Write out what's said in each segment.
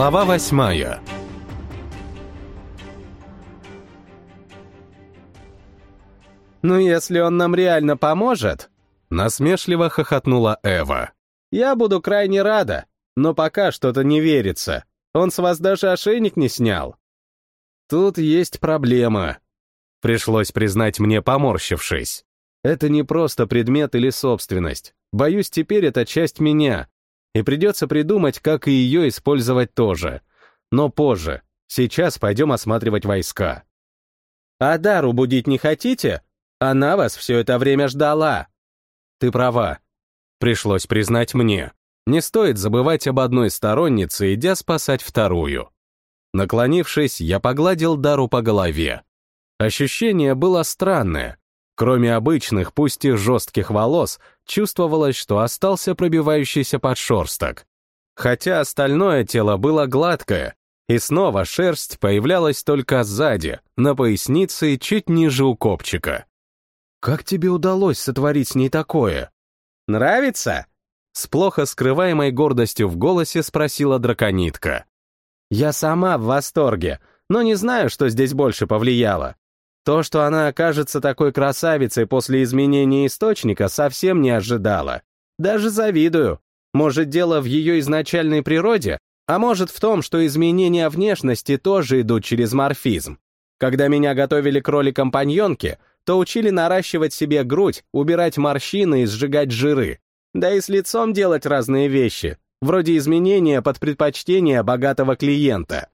Глава восьмая «Ну, если он нам реально поможет», — насмешливо хохотнула Эва. «Я буду крайне рада, но пока что-то не верится. Он с вас даже ошейник не снял». «Тут есть проблема», — пришлось признать мне, поморщившись. «Это не просто предмет или собственность. Боюсь, теперь это часть меня, и придется придумать, как и ее использовать тоже. Но позже. Сейчас пойдем осматривать войска». «А Дару будить не хотите?» Она вас все это время ждала. Ты права. Пришлось признать мне. Не стоит забывать об одной стороннице, идя спасать вторую. Наклонившись, я погладил Дару по голове. Ощущение было странное. Кроме обычных, пусть и жестких волос, чувствовалось, что остался пробивающийся подшерсток. Хотя остальное тело было гладкое, и снова шерсть появлялась только сзади, на пояснице и чуть ниже у копчика. Как тебе удалось сотворить с ней такое? Нравится? С плохо скрываемой гордостью в голосе спросила драконитка. Я сама в восторге, но не знаю, что здесь больше повлияло. То, что она окажется такой красавицей после изменения источника, совсем не ожидала. Даже завидую. Может, дело в ее изначальной природе, а может в том, что изменения внешности тоже идут через морфизм. Когда меня готовили к роли компаньонки, то учили наращивать себе грудь, убирать морщины и сжигать жиры. Да и с лицом делать разные вещи, вроде изменения под предпочтение богатого клиента.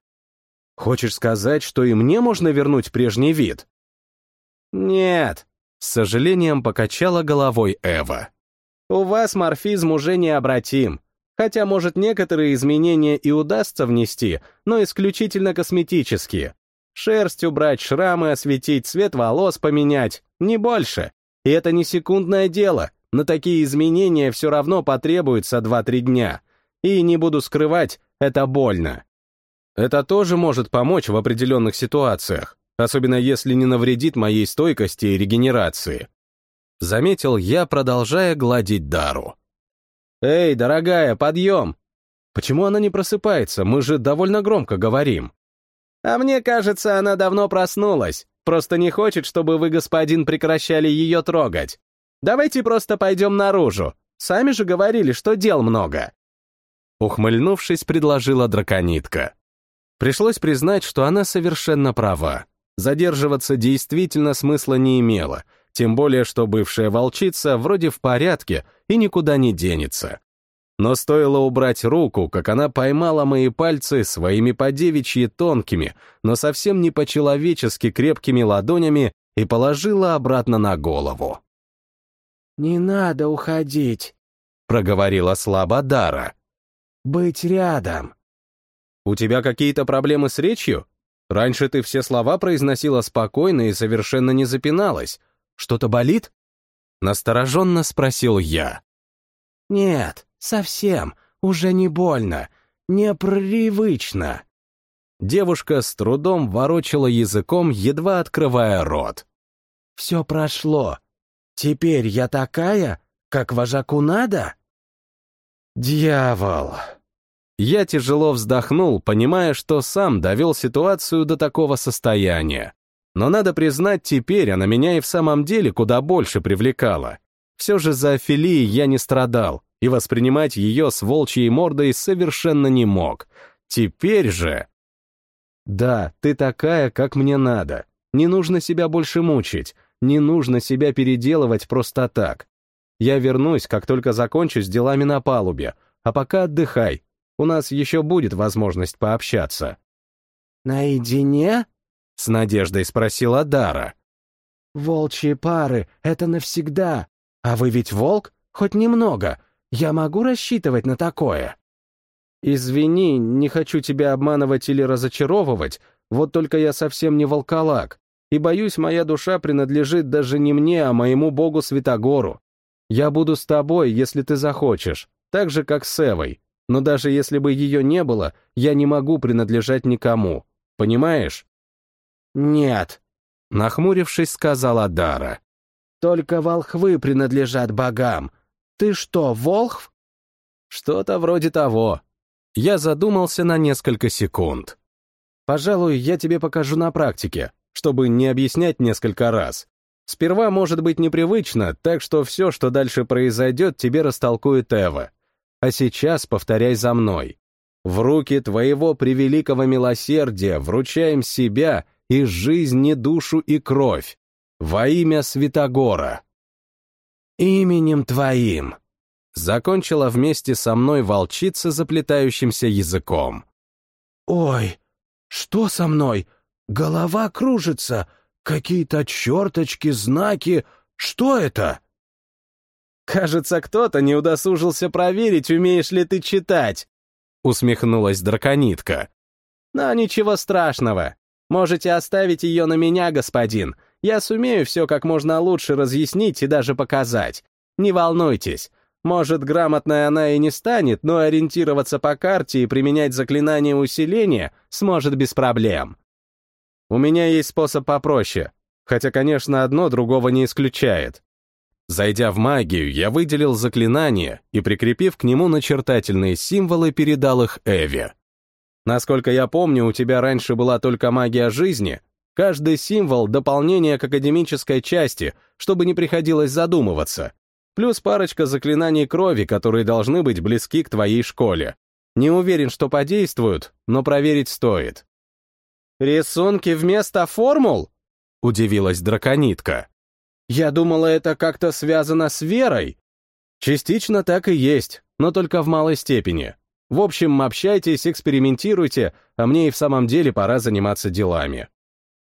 Хочешь сказать, что и мне можно вернуть прежний вид? Нет, с сожалением покачала головой Эва. У вас морфизм уже необратим. Хотя, может, некоторые изменения и удастся внести, но исключительно косметические. Шерсть убрать, шрамы осветить, цвет волос поменять, не больше. И это не секундное дело, на такие изменения все равно потребуется 2-3 дня. И, не буду скрывать, это больно. Это тоже может помочь в определенных ситуациях, особенно если не навредит моей стойкости и регенерации. Заметил я, продолжая гладить Дару. «Эй, дорогая, подъем!» Почему она не просыпается? Мы же довольно громко говорим. А мне кажется, она давно проснулась, просто не хочет, чтобы вы, господин, прекращали ее трогать. Давайте просто пойдем наружу. Сами же говорили, что дел много. Ухмыльнувшись, предложила драконитка. Пришлось признать, что она совершенно права. Задерживаться действительно смысла не имело, тем более, что бывшая волчица вроде в порядке и никуда не денется. Но стоило убрать руку, как она поймала мои пальцы своими подевичьи тонкими, но совсем не по-человечески крепкими ладонями и положила обратно на голову. «Не надо уходить», — проговорила слабо Дара. «Быть рядом». «У тебя какие-то проблемы с речью? Раньше ты все слова произносила спокойно и совершенно не запиналась. Что-то болит?» Настороженно спросил я. «Нет, Совсем, уже не больно, непривычно. Девушка с трудом ворочала языком, едва открывая рот. Все прошло. Теперь я такая, как вожаку надо? Дьявол. Я тяжело вздохнул, понимая, что сам довел ситуацию до такого состояния. Но надо признать, теперь она меня и в самом деле куда больше привлекала. Все же за Афилией я не страдал, и воспринимать ее с волчьей мордой совершенно не мог. Теперь же... Да, ты такая, как мне надо. Не нужно себя больше мучить, не нужно себя переделывать просто так. Я вернусь, как только закончу с делами на палубе, а пока отдыхай. У нас еще будет возможность пообщаться. «Наедине?» — с надеждой спросила Дара. «Волчьи пары — это навсегда. А вы ведь волк? Хоть немного. Я могу рассчитывать на такое?» «Извини, не хочу тебя обманывать или разочаровывать, вот только я совсем не волколак, и боюсь, моя душа принадлежит даже не мне, а моему богу Святогору. Я буду с тобой, если ты захочешь, так же, как с Эвой, но даже если бы ее не было, я не могу принадлежать никому, понимаешь?» «Нет», — нахмурившись, сказала Дара. «Только волхвы принадлежат богам, «Ты что, Волхв?» «Что-то вроде того». я задумался на несколько секунд. Пожалуй, я тебе покажу на практике, чтобы не объяснять несколько раз. Сперва может быть непривычно, так что все, что дальше произойдет, тебе растолкует Эва. А сейчас повторяй за мной. В руки твоего превеликого милосердия вручаем себя и жизнь, и душу, и кровь. Во имя Святогора. Именем твоим. Закончила вместе со мной волчица заплетающимся языком. Ой, что со мной? Голова кружится. Какие-то черточки, знаки. Что это? Кажется, кто-то не удосужился проверить, умеешь ли ты читать. Усмехнулась драконитка. Но ничего страшного. Можете оставить ее на меня, господин. Я сумею все как можно лучше разъяснить и даже показать. Не волнуйтесь. Может, грамотной она и не станет, но ориентироваться по карте и применять заклинание усиления сможет без проблем. У меня есть способ попроще, хотя, конечно, одно другого не исключает. Зайдя в магию, я выделил заклинание и, прикрепив к нему начертательные символы, передал их Эве. Насколько я помню, у тебя раньше была только магия жизни. Каждый символ — дополнение к академической части, чтобы не приходилось задумываться. Плюс парочка заклинаний крови, которые должны быть близки к твоей школе. Не уверен, что подействуют, но проверить стоит. «Рисунки вместо формул?» — удивилась драконитка. «Я думала, это как-то связано с верой». Частично так и есть, но только в малой степени. В общем, общайтесь, экспериментируйте, а мне и в самом деле пора заниматься делами.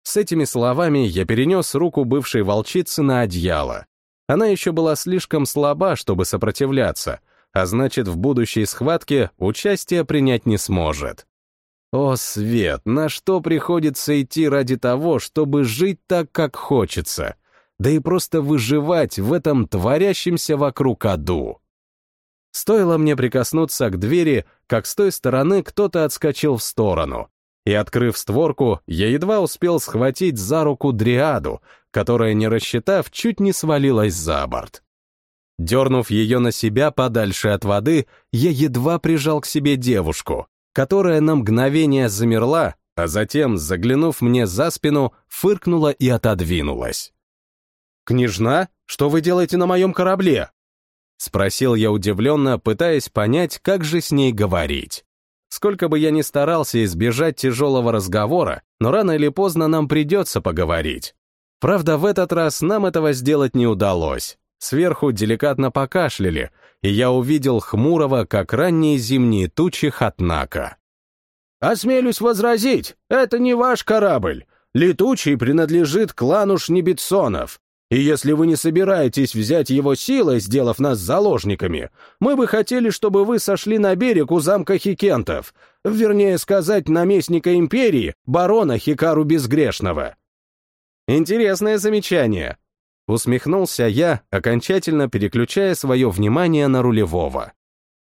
С этими словами я перенес руку бывшей волчицы на одеяло. Она еще была слишком слаба, чтобы сопротивляться, а значит, в будущей схватке участие принять не сможет. О, Свет, на что приходится идти ради того, чтобы жить так, как хочется, да и просто выживать в этом творящемся вокруг аду. Стоило мне прикоснуться к двери, как с той стороны кто-то отскочил в сторону. И, открыв створку, я едва успел схватить за руку дриаду, которая, не рассчитав, чуть не свалилась за борт. Дернув ее на себя подальше от воды, я едва прижал к себе девушку, которая на мгновение замерла, а затем, заглянув мне за спину, фыркнула и отодвинулась. «Княжна, что вы делаете на моем корабле?» Спросил я удивленно, пытаясь понять, как же с ней говорить. Сколько бы я ни старался избежать тяжелого разговора, но рано или поздно нам придется поговорить. Правда, в этот раз нам этого сделать не удалось. Сверху деликатно покашляли, и я увидел хмурого, как ранние зимние тучи Хатнака. «Осмелюсь возразить, это не ваш корабль. Летучий принадлежит клану Шнебетсонов. И если вы не собираетесь взять его силой, сделав нас заложниками, мы бы хотели, чтобы вы сошли на берег у замка Хикентов, вернее сказать, наместника империи, барона Хикару Безгрешного». «Интересное замечание», — усмехнулся я, окончательно переключая свое внимание на рулевого.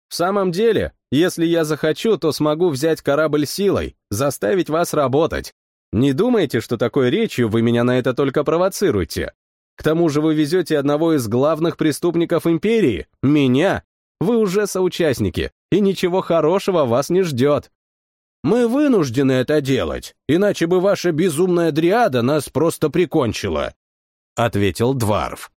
«В самом деле, если я захочу, то смогу взять корабль силой, заставить вас работать. Не думайте, что такой речью вы меня на это только провоцируете. К тому же вы везете одного из главных преступников империи, меня. Вы уже соучастники, и ничего хорошего вас не ждет. Мы вынуждены это делать, иначе бы ваша безумная дриада нас просто прикончила, — ответил Дварф.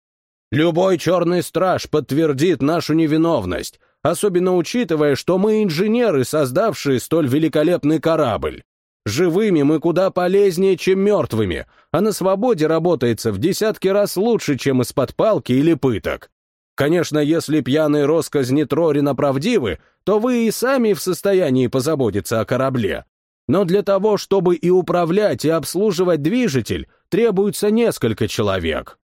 Любой черный страж подтвердит нашу невиновность, особенно учитывая, что мы инженеры, создавшие столь великолепный корабль. Живыми мы куда полезнее, чем мертвыми, а на свободе работается в десятки раз лучше, чем из-под палки или пыток. Конечно, если пьяные росказни Трорина правдивы, то вы и сами в состоянии позаботиться о корабле. Но для того, чтобы и управлять, и обслуживать движитель, требуется несколько человек.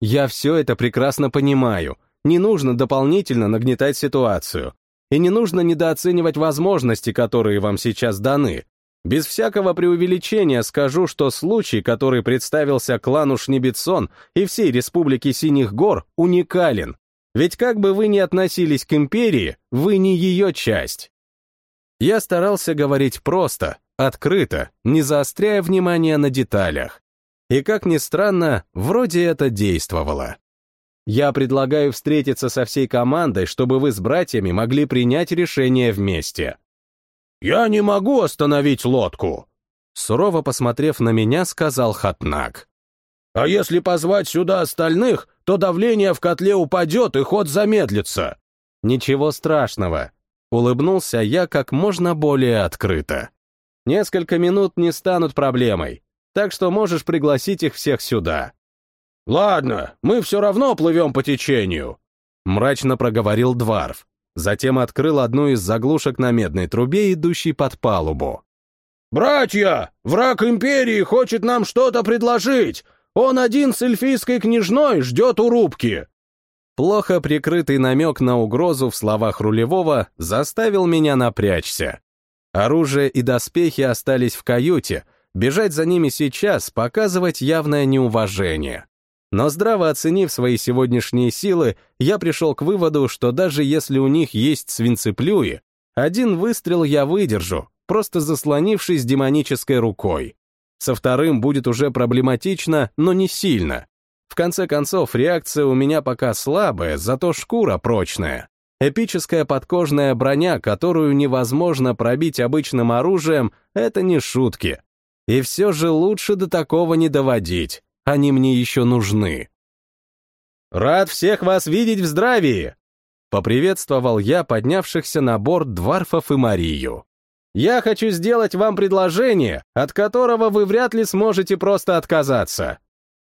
Я все это прекрасно понимаю. Не нужно дополнительно нагнетать ситуацию. И не нужно недооценивать возможности, которые вам сейчас даны. Без всякого преувеличения скажу, что случай, который представился клану Шнебетсон и всей Республике Синих Гор, уникален. Ведь как бы вы ни относились к империи, вы не ее часть. Я старался говорить просто, открыто, не заостряя внимание на деталях. И, как ни странно, вроде это действовало. Я предлагаю встретиться со всей командой, чтобы вы с братьями могли принять решение вместе. «Я не могу остановить лодку», — сурово посмотрев на меня, сказал Хатнак. «А если позвать сюда остальных, то давление в котле упадет и ход замедлится». «Ничего страшного», — улыбнулся я как можно более открыто. «Несколько минут не станут проблемой, так что можешь пригласить их всех сюда». «Ладно, мы все равно плывем по течению», — мрачно проговорил Дварф. Затем открыл одну из заглушек на медной трубе, идущей под палубу. «Братья, враг Империи хочет нам что-то предложить! Он один с эльфийской княжной ждет у рубки!» Плохо прикрытый намек на угрозу в словах рулевого заставил меня напрячься. Оружие и доспехи остались в каюте, бежать за ними сейчас, показывать явное неуважение. Но здраво оценив свои сегодняшние силы, я пришел к выводу, что даже если у них есть свинцеплюи, один выстрел я выдержу, просто заслонившись демонической рукой. Со вторым будет уже проблематично, но не сильно. В конце концов, реакция у меня пока слабая, зато шкура прочная. Эпическая подкожная броня, которую невозможно пробить обычным оружием, это не шутки. И все же лучше до такого не доводить. Они мне еще нужны. «Рад всех вас видеть в здравии!» — поприветствовал я поднявшихся на борт Дварфов и Марию. «Я хочу сделать вам предложение, от которого вы вряд ли сможете просто отказаться».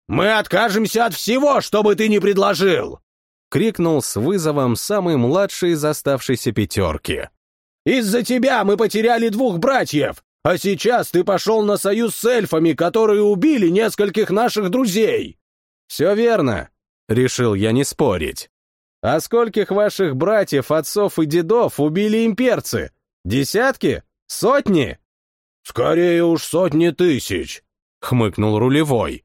«Мы откажемся от всего, что бы ты ни предложил!» — крикнул с вызовом самый младший из оставшейся пятерки. «Из-за тебя мы потеряли двух братьев, а сейчас ты пошел на союз с эльфами, которые убили нескольких наших друзей!» «Все верно», — решил я не спорить. «А скольких ваших братьев, отцов и дедов убили имперцы? Десятки? Сотни?» «Скорее уж сотни тысяч», — хмыкнул рулевой.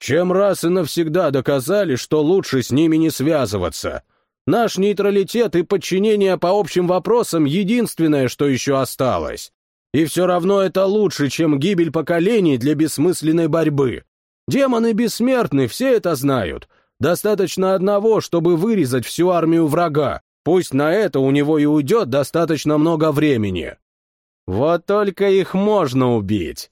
«Чем раз и навсегда доказали, что лучше с ними не связываться. Наш нейтралитет и подчинение по общим вопросам — единственное, что еще осталось. И все равно это лучше, чем гибель поколений для бессмысленной борьбы. Демоны бессмертны, все это знают. Достаточно одного, чтобы вырезать всю армию врага. Пусть на это у него и уйдет достаточно много времени. Вот только их можно убить.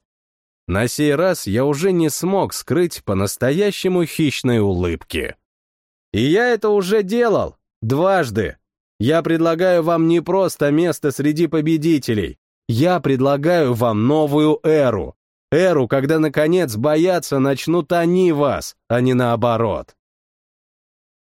На сей раз я уже не смог скрыть по-настоящему хищной улыбки. И я это уже делал. Дважды. Я предлагаю вам не просто место среди победителей, я предлагаю вам новую эру. Эру, когда, наконец, бояться начнут они вас, а не наоборот.